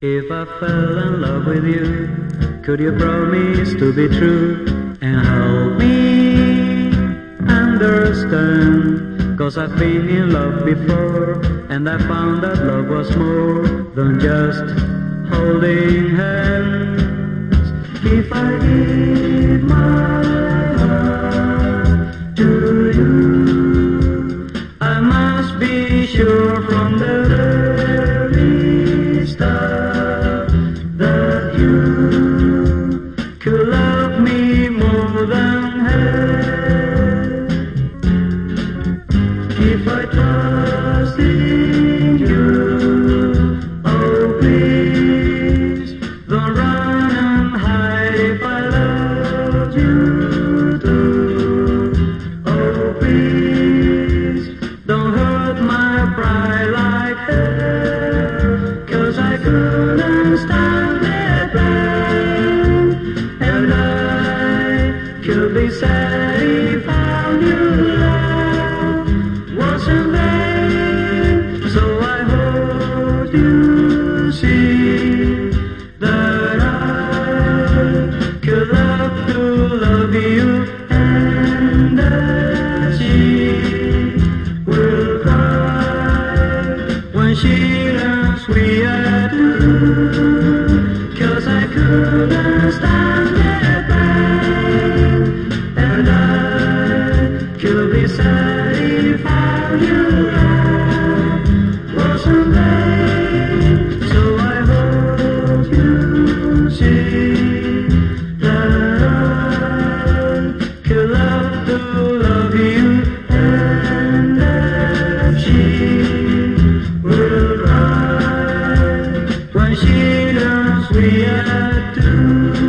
If I fell in love with you, could you promise to be true and help me understand? Cause I've been in love before and I found that love was more than just holding hands. Could love me more than. If I trust in you, oh please don't run and hide if I love you see that I could love to love you, and that she will cry when she learns we are I couldn't pain, and I could be sad if we are doomed.